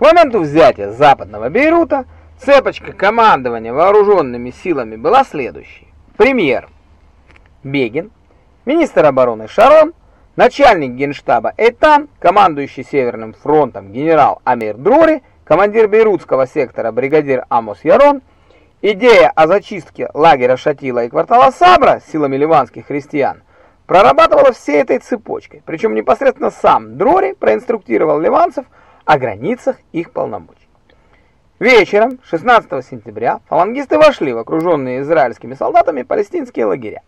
К моменту взятия западного Бейрута цепочка командования вооруженными силами была следующей. Премьер Бегин, министр обороны Шарон, начальник генштаба Эйтан, командующий Северным фронтом генерал Амир Дрори, командир Бейрутского сектора бригадир Амос Ярон, идея о зачистке лагеря Шатила и квартала Сабра силами ливанских христиан прорабатывалась всей этой цепочкой, причем непосредственно сам Дрори проинструктировал ливанцев о границах их полномочий. Вечером 16 сентября фалангисты вошли в окруженные израильскими солдатами палестинские лагеря.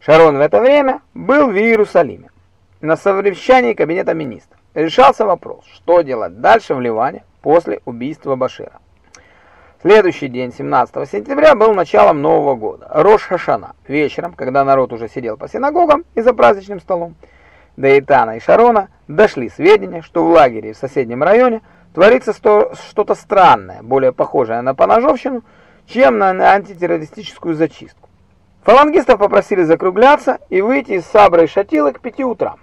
Шарон в это время был в Иерусалиме на совещании кабинета министров. Решался вопрос, что делать дальше в Ливане после убийства Башира. Следующий день, 17 сентября, был началом Нового года, Рош-Хашана. Вечером, когда народ уже сидел по синагогам и за праздничным столом, до Итана и Шарона дошли сведения, что в лагере в соседнем районе творится что-то странное, более похожее на поножовщину, чем на антитеррористическую зачистку. Фалангистов попросили закругляться и выйти из Сабры и Шатилы к 5 утра.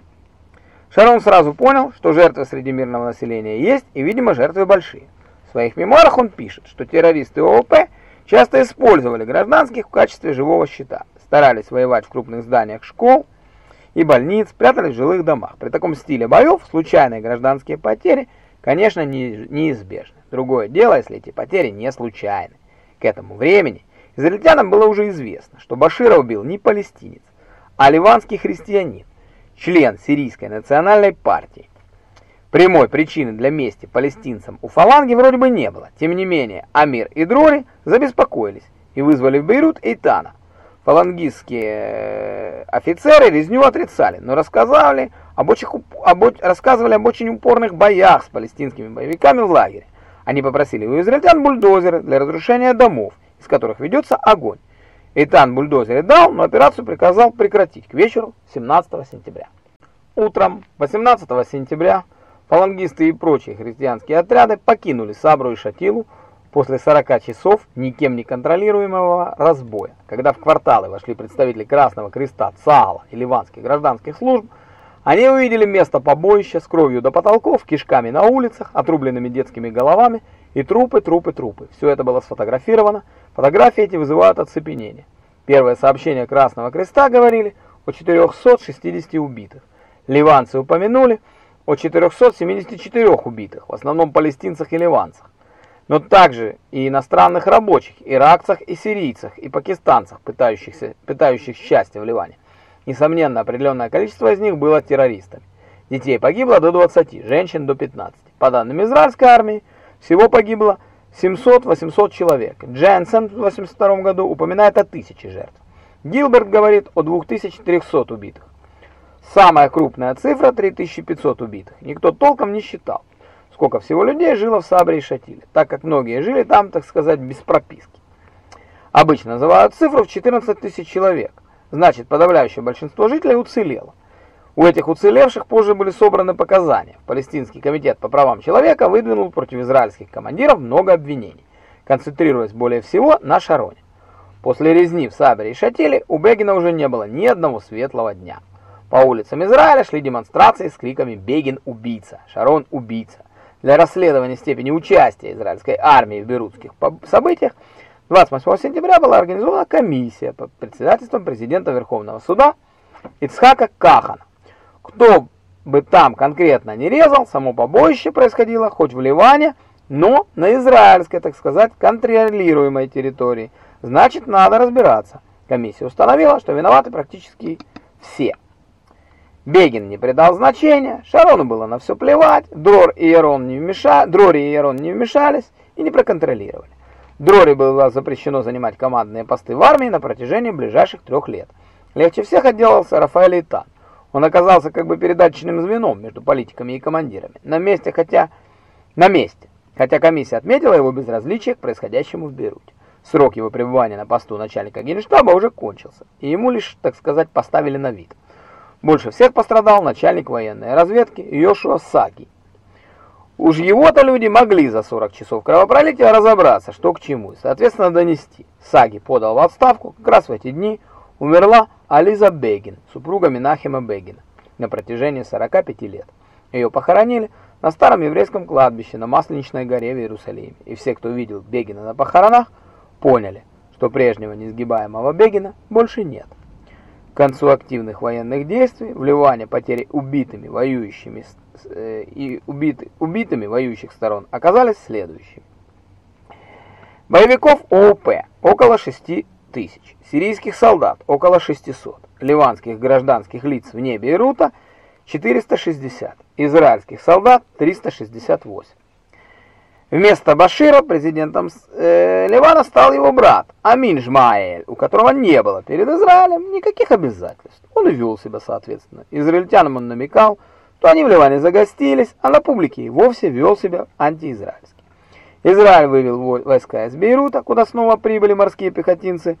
Шарон сразу понял, что жертвы среди мирного населения есть, и, видимо, жертвы большие. В своих мемуарах он пишет, что террористы ООП часто использовали гражданских в качестве живого щита, старались воевать в крупных зданиях школ и больниц, прятались в жилых домах. При таком стиле боев случайные гражданские потери, конечно, неизбежны. Другое дело, если эти потери не случайны. К этому времени Израильтянам было уже известно, что Башира убил не палестинец, а ливанский христианин, член сирийской национальной партии. Прямой причины для мести палестинцам у фаланги вроде бы не было. Тем не менее, Амир и Дрори забеспокоились и вызвали в Бейрут Эйтана. Фалангистские э, офицеры резню отрицали, но рассказывали об, очень, об, рассказывали об очень упорных боях с палестинскими боевиками в лагере. Они попросили у израильтян бульдозеры для разрушения домов из которых ведется огонь. Эйтан бульдозер дал, но операцию приказал прекратить к вечеру 17 сентября. Утром 18 сентября фалангисты и прочие христианские отряды покинули Сабру и Шатилу после 40 часов никем не контролируемого разбоя. Когда в кварталы вошли представители Красного Креста, ЦААЛа и ливанских гражданских служб, они увидели место побоища с кровью до потолков, кишками на улицах, отрубленными детскими головами и трупы, трупы, трупы. Все это было сфотографировано. Фотографии эти вызывают оцепенение. Первое сообщение Красного Креста говорили о 460 убитых. Ливанцы упомянули о 474 убитых, в основном палестинцах и ливанцах. Но также и иностранных рабочих, иракцах и сирийцах, и пакистанцах, пытающихся, пытающих счастье в Ливане. Несомненно, определенное количество из них было террористами. Детей погибло до 20, женщин до 15. По данным израильской армии, всего погибло 700-800 человек. Дженсен в 1982 году упоминает о тысяче жертв. Гилберт говорит о 2300 убитых. Самая крупная цифра 3500 убитых. Никто толком не считал, сколько всего людей жило в Сабре и Шатиле, так как многие жили там, так сказать, без прописки. Обычно называют цифру в 14 тысяч человек. Значит, подавляющее большинство жителей уцелело. У этих уцелевших позже были собраны показания. Палестинский комитет по правам человека выдвинул против израильских командиров много обвинений, концентрируясь более всего на Шароне. После резни в Сабере и Шатиле у Бегина уже не было ни одного светлого дня. По улицам Израиля шли демонстрации с криками «Бегин – убийца! Шарон – убийца!». Для расследования степени участия израильской армии в берутских событиях 28 сентября была организована комиссия под председательством президента Верховного суда Ицхака Кахана. Кто бы там конкретно не резал, само побоище происходило хоть в Ливане, но на израильской, так сказать, контролируемой территории. Значит, надо разбираться. Комиссия установила, что виноваты практически все. Бегин не придал значения, Шарону было на все плевать, Дрор и Ерон не вмешались, Дрори и Ерон не вмешались и не проконтролировали. Дрори было запрещено занимать командные посты в армии на протяжении ближайших трех лет. Легче всех отделался Рафаэль Итан. Он оказался как бы передаточным звеном между политиками и командирами. На месте, хотя на месте, хотя комиссия отметила его безразличие к происходящему в Бейруте. Срок его пребывания на посту начальника генштаба уже кончился, и ему лишь, так сказать, поставили на вид. Больше всех пострадал начальник военной разведки Йошуа Саки. Уж его-то люди могли за 40 часов кровопролития разобраться, что к чему, и, соответственно, донести. Саги подал в отставку, как раз в эти дни умерла Ализа Бегин, супруга Минахима Бегина, на протяжении 45 лет. Ее похоронили на старом еврейском кладбище на Масленичной горе в Иерусалиме. И все, кто видел Бегина на похоронах, поняли, что прежнего несгибаемого Бегина больше нет. К концу активных военных действий в Ливане потери убитыми воюющими э, и убиты, убитыми воюющих сторон оказались следующими. Боевиков ООП около 6 тысяч, сирийских солдат около 600, ливанских гражданских лиц вне Бейрута 460, израильских солдат 368. Вместо Башира президентом э, Ливана стал его брат Амин Жмаэль, у которого не было перед Израилем никаких обязательств. Он вел себя соответственно. Израильтянам он намекал, что они в Ливане загостились, а на публике и вовсе вел себя антиизраильски. Израиль вывел войска из Бейрута, куда снова прибыли морские пехотинцы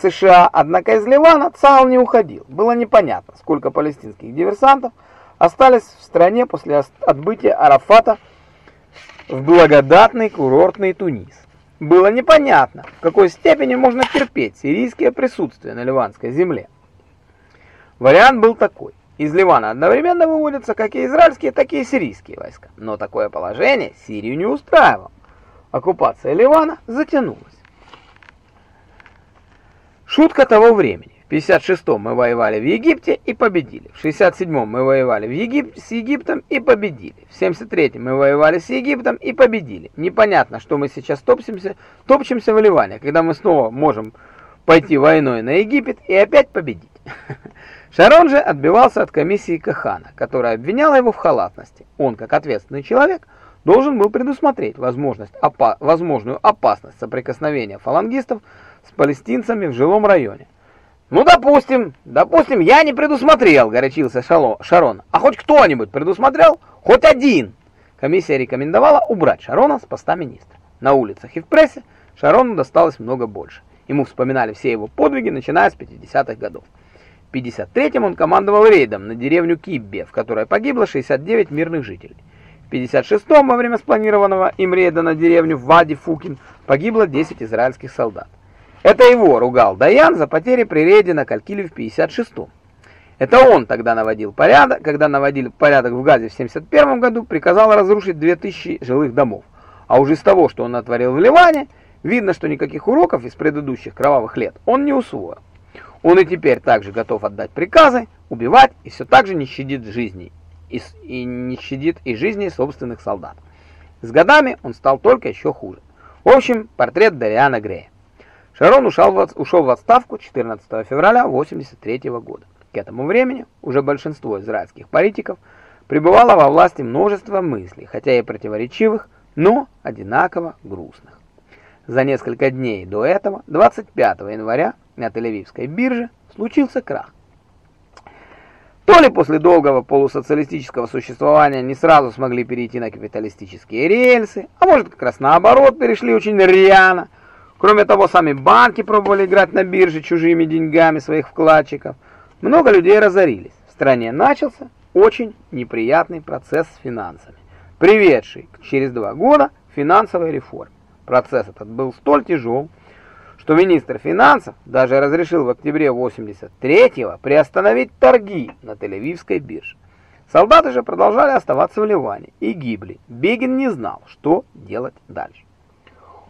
США, однако из Ливана ЦАЛ не уходил. Было непонятно, сколько палестинских диверсантов остались в стране после отбытия Арафата в благодатный курортный Тунис. Было непонятно, в какой степени можно терпеть сирийское присутствие на ливанской земле. Вариант был такой. Из Ливана одновременно выводятся как и израильские, так и сирийские войска. Но такое положение Сирию не устраивало. Оккупация Ливана затянулась. Шутка того времени. В 56-м мы воевали в Египте и победили. В 67-м мы воевали в Егип... с Египтом и победили. В 73-м мы воевали с Египтом и победили. Непонятно, что мы сейчас топчемся, топчемся в Ливане, когда мы снова можем пойти войной на Египет и опять победить. Шарон же отбивался от комиссии Кахана, которая обвиняла его в халатности. Он, как ответственный человек, должен был предусмотреть возможность опа возможную опасность соприкосновения фалангистов с палестинцами в жилом районе. «Ну, допустим, допустим, я не предусмотрел», — горячился Шарон. «А хоть кто-нибудь предусмотрел? Хоть один!» Комиссия рекомендовала убрать Шарона с поста министра. На улицах и в прессе Шарону досталось много больше. Ему вспоминали все его подвиги, начиная с 50-х годов. В 53-м он командовал рейдом на деревню Киббе, в которой погибло 69 мирных жителей. В 56-м, во время спланированного им рейда на деревню Вади-Фукин, погибло 10 израильских солдат. Это его ругал Даян за потери при рейде на Калькиле в 56-м. Это он тогда наводил порядок, когда наводили порядок в Газе в 71 году, приказал разрушить 2000 жилых домов. А уже из того, что он натворил в Ливане, видно, что никаких уроков из предыдущих кровавых лет он не усвоил. Он и теперь также готов отдать приказы, убивать и все так же не щадит жизни и, и не щадит и жизни собственных солдат. С годами он стал только еще хуже. В общем, портрет Дариана Грея. Шарон ушел в, ушел в отставку 14 февраля 1983 года. К этому времени уже большинство израильских политиков пребывало во власти множество мыслей, хотя и противоречивых, но одинаково грустных. За несколько дней до этого, 25 января, на Тель-Авивской бирже случился крах. То ли после долгого полусоциалистического существования не сразу смогли перейти на капиталистические рельсы, а может как раз наоборот перешли очень рьяно, Кроме того, сами банки пробовали играть на бирже чужими деньгами своих вкладчиков. Много людей разорились. В стране начался очень неприятный процесс с финансами, приведший через два года к финансовой реформе. Процесс этот был столь тяжел, что министр финансов даже разрешил в октябре 83-го приостановить торги на Тель-Авивской бирже. Солдаты же продолжали оставаться в Ливане и гибли. Бегин не знал, что делать дальше.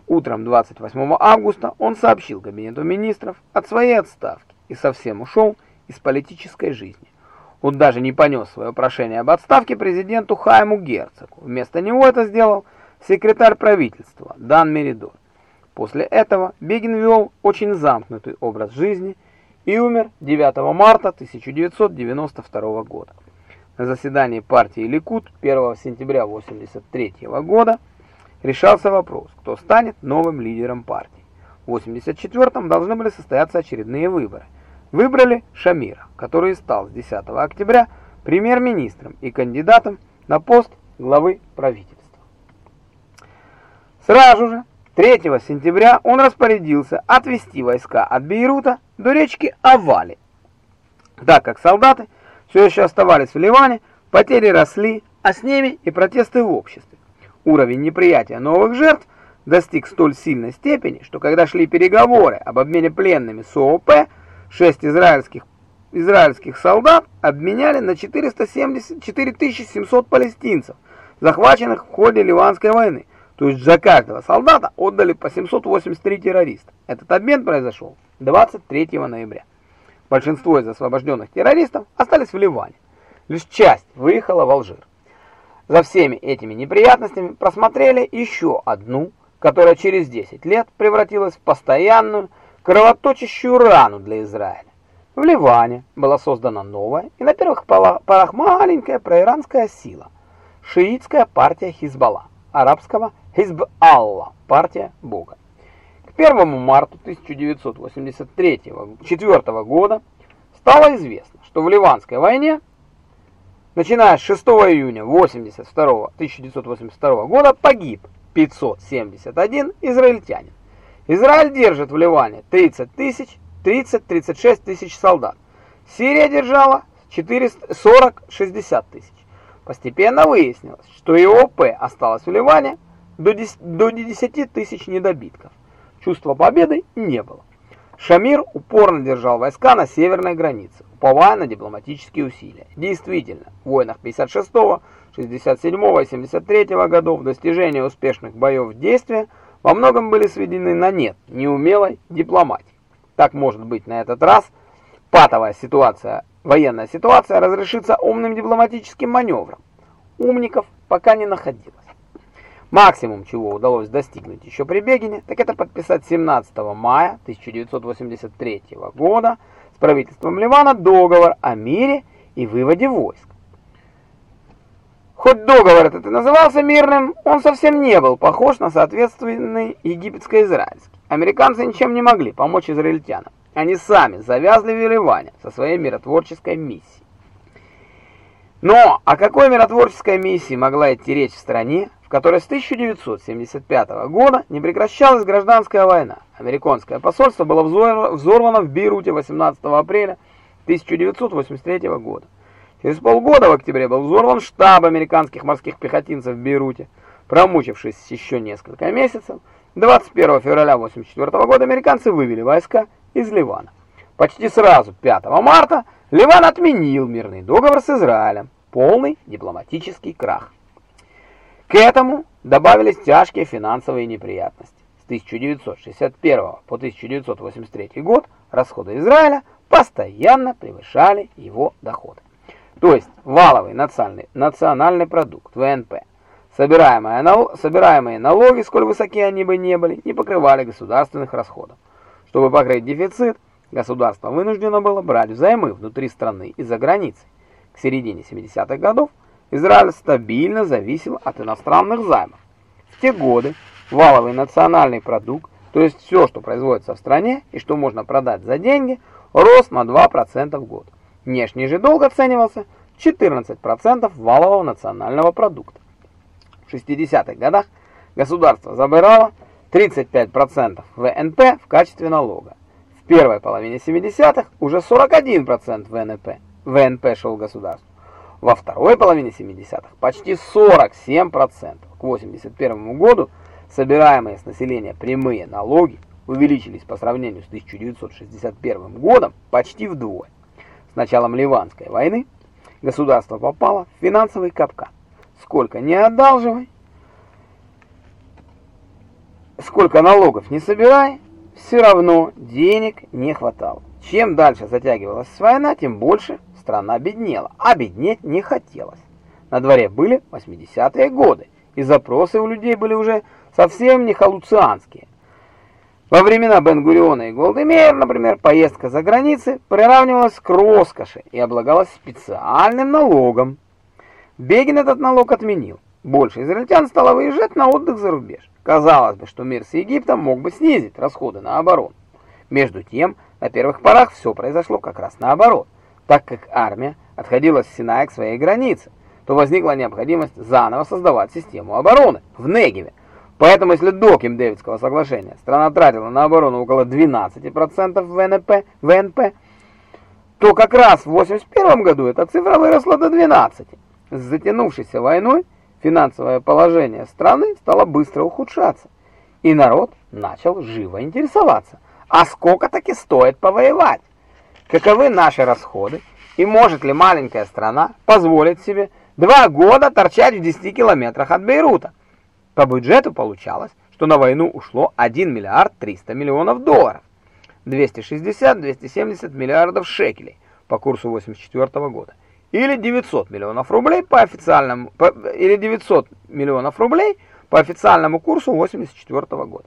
Утром 28 августа он сообщил кабинету министров от своей отставки и совсем ушел из политической жизни. Он даже не понес свое прошение об отставке президенту Хайму Герцогу. Вместо него это сделал секретарь правительства Дан Меридор. После этого Бегин вел очень замкнутый образ жизни и умер 9 марта 1992 года. На заседании партии Ликут 1 сентября 1983 года решался вопрос, кто станет новым лидером партии. В 84-м должны были состояться очередные выборы. Выбрали Шамира, который стал с 10 октября премьер-министром и кандидатом на пост главы правительства. Сразу же, 3 сентября, он распорядился отвести войска от Бейрута до речки Авали. Так как солдаты все еще оставались в Ливане, потери росли, а с ними и протесты в обществе. Уровень неприятия новых жертв достиг столь сильной степени, что когда шли переговоры об обмене пленными с ООП, шесть израильских израильских солдат обменяли на 470, 4700 палестинцев, захваченных в ходе Ливанской войны. То есть за каждого солдата отдали по 783 террориста. Этот обмен произошел 23 ноября. Большинство из освобожденных террористов остались в Ливане. Лишь часть выехала в Алжир. За всеми этими неприятностями просмотрели еще одну, которая через 10 лет превратилась в постоянную кровоточащую рану для Израиля. В Ливане была создана новая и на первых порах маленькая проиранская сила – шиитская партия Хизбалла, арабского Хизб-Алла, партия Бога. К 1 марта 1983 года стало известно, что в Ливанской войне Начиная с 6 июня 82, 1982 года погиб 571 израильтянин. Израиль держит в Ливане 30 тысяч, 30-36 тысяч солдат. Сирия держала 40-60 тысяч. Постепенно выяснилось, что ИОП осталось в Ливане до 10 тысяч недобитков. Чувства победы не было. Шамир упорно держал войска на северной границе, уповая на дипломатические усилия. Действительно, в войнах 56-го, 67-го и 73-го годов достижения успешных боев действия во многом были сведены на нет неумелой дипломатии. Так может быть на этот раз патовая ситуация, военная ситуация разрешится умным дипломатическим маневром. Умников пока не находилось. Максимум, чего удалось достигнуть еще при Бегине, так это подписать 17 мая 1983 года правительством Ливана договор о мире и выводе войск. Хоть договор этот и назывался мирным, он совсем не был похож на соответственный египетско-израильский. Американцы ничем не могли помочь израильтянам. Они сами завязли в Ливане со своей миротворческой миссией. Но о какой миротворческой миссии могла идти речь в стране, в которой с 1975 года не прекращалась гражданская война. Американское посольство было взорвано в Бейруте 18 апреля 1983 года. Через полгода в октябре был взорван штаб американских морских пехотинцев в Бейруте. Промучившись еще несколько месяцев, 21 февраля 1984 года американцы вывели войска из Ливана. Почти сразу, 5 марта, Ливан отменил мирный договор с Израилем. Полный дипломатический крах. К этому добавились тяжкие финансовые неприятности. С 1961 по 1983 год расходы Израиля постоянно превышали его доходы. То есть валовый национальный, национальный продукт, ВНП, собираемые, нал, собираемые налоги, сколь высоки они бы не были, не покрывали государственных расходов. Чтобы покрыть дефицит, государство вынуждено было брать взаймы внутри страны и за границей. К середине 70-х годов Израиль стабильно зависел от иностранных займов. В те годы валовый национальный продукт, то есть все, что производится в стране и что можно продать за деньги, рос на 2% в год. Внешний же долг оценивался 14% валового национального продукта. В 60-х годах государство забирало 35% ВНП в качестве налога. В первой половине 70-х уже 41% ВНП, ВНП шел государству. Во второй половине 70-х почти 47%. К 81 году собираемые с населения прямые налоги увеличились по сравнению с 1961 годом почти вдвое. С началом Ливанской войны государство попало в финансовый капкан. Сколько не одалживай, сколько налогов не собирай, все равно денег не хватало. Чем дальше затягивалась война, тем больше страна беднела, а беднеть не хотелось. На дворе были 80-е годы, и запросы у людей были уже совсем не халуцианские. Во времена Бен-Гуриона и Голдемейр, например, поездка за границей приравнивалась к роскоши и облагалась специальным налогом. Бегин этот налог отменил. Больше израильтян стало выезжать на отдых за рубеж. Казалось бы, что мир с Египтом мог бы снизить расходы на оборону. Между тем, на первых порах все произошло как раз наоборот. Так как армия отходила с Синая к своей границе, то возникла необходимость заново создавать систему обороны в Негеве. Поэтому, если до Кемп-Дэвидского соглашения страна тратила на оборону около 12% ВНП, ВНП, то как раз в 81 году эта цифра выросла до 12%. С затянувшейся войной финансовое положение страны стало быстро ухудшаться, и народ начал живо интересоваться, а сколько таки стоит повоевать. Каковы наши расходы и может ли маленькая страна позволить себе два года торчать в 10 километрах от Бейрута. По бюджету получалось, что на войну ушло 1 миллиард 300 миллионов долларов, 260-270 миллиардов шекелей по курсу 84 года, или 900 миллионов рублей по официальному по, или 900 миллионов рублей по официальному курсу 84 года.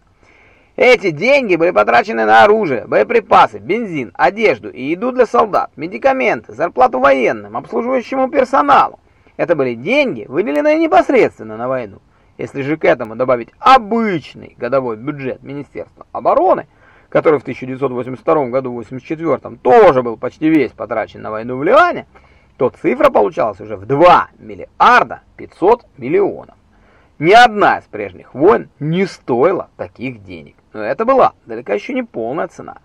Эти деньги были потрачены на оружие, боеприпасы, бензин, одежду и еду для солдат, медикаменты, зарплату военным, обслуживающему персоналу. Это были деньги, выделенные непосредственно на войну. Если же к этому добавить обычный годовой бюджет Министерства обороны, который в 1982 году, 1984 тоже был почти весь потрачен на войну в Ливане, то цифра получалась уже в 2 миллиарда 500 миллионов. Ни одна из прежних войн не стоила таких денег. Но это была далеко еще не полная цена.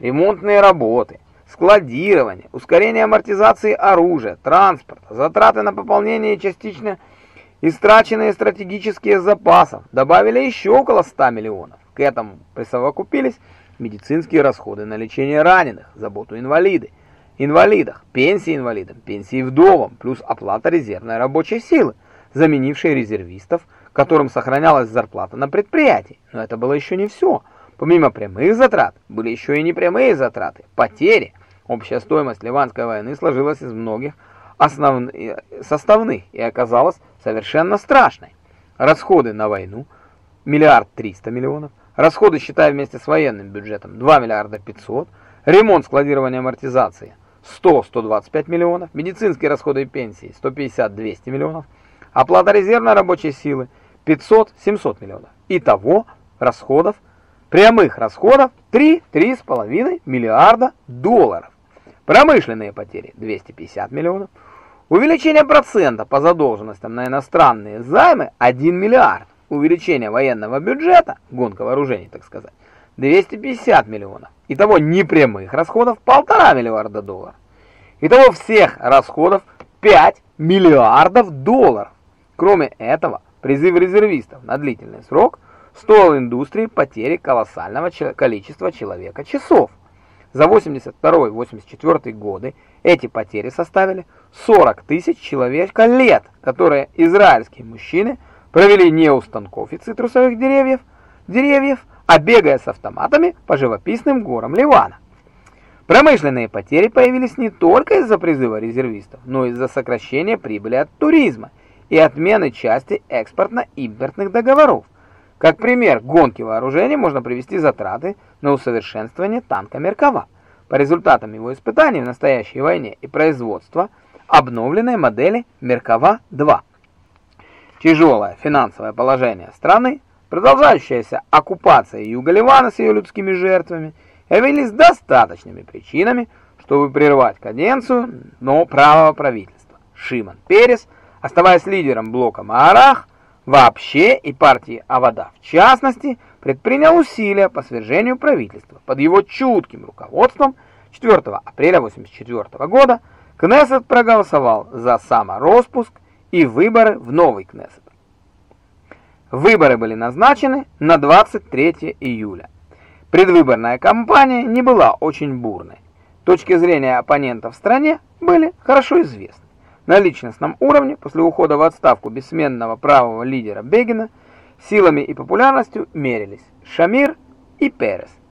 Ремонтные работы, складирование, ускорение амортизации оружия, транспорта, затраты на пополнение частично Истраченные стратегические запасы добавили еще около 100 миллионов. К этому присовокупились медицинские расходы на лечение раненых, заботу инвалиды, инвалидах, пенсии инвалидам, пенсии вдовам, плюс оплата резервной рабочей силы, заменившей резервистов, которым сохранялась зарплата на предприятии. Но это было еще не все. Помимо прямых затрат, были еще и непрямые затраты, потери. Общая стоимость Ливанской войны сложилась из многих основных, составных и оказалась совершенно страшной. Расходы на войну – миллиард триста миллионов, расходы, считая вместе с военным бюджетом, 2 миллиарда 500, ремонт, складирование, амортизация – 100-125 миллионов, медицинские расходы и пенсии – 150-200 миллионов, оплата резервной рабочей силы – 500-700 миллионов. Итого расходов, прямых расходов 3-3,5 миллиарда долларов. Промышленные потери – 250 миллионов, Увеличение процента по задолженностям на иностранные займы 1 миллиард. Увеличение военного бюджета, гонка вооружений, так сказать, 250 миллионов. Итого непрямых расходов 1,5 миллиарда долларов. Итого всех расходов 5 миллиардов долларов. Кроме этого, призыв резервистов на длительный срок стоил индустрии потери колоссального количества человека часов. За 82-84 годы эти потери составили 40 тысяч человека лет, которые израильские мужчины провели не у станков и цитрусовых деревьев, деревьев, а бегая с автоматами по живописным горам Ливана. Промышленные потери появились не только из-за призыва резервистов, но и из-за сокращения прибыли от туризма и отмены части экспортно-импортных договоров. Как пример гонки вооружений можно привести затраты на усовершенствование танка Меркава. По результатам его испытаний в настоящей войне и производства обновленной модели Меркава-2. Тяжелое финансовое положение страны, продолжающаяся оккупация Юга-Ливана с ее людскими жертвами явились достаточными причинами, чтобы прервать каденцию но правого правительства. Шимон Перес, оставаясь лидером блока Маарах, вообще и партии Авада в частности, предпринял усилия по свержению правительства. Под его чутким руководством 4 апреля 1984 года Кнессет проголосовал за самороспуск и выборы в новый Кнессет. Выборы были назначены на 23 июля. Предвыборная кампания не была очень бурной. Точки зрения оппонентов в стране были хорошо известны. На личностном уровне, после ухода в отставку бессменного правого лидера Бегина, силами и популярностью мерились Шамир и Перес.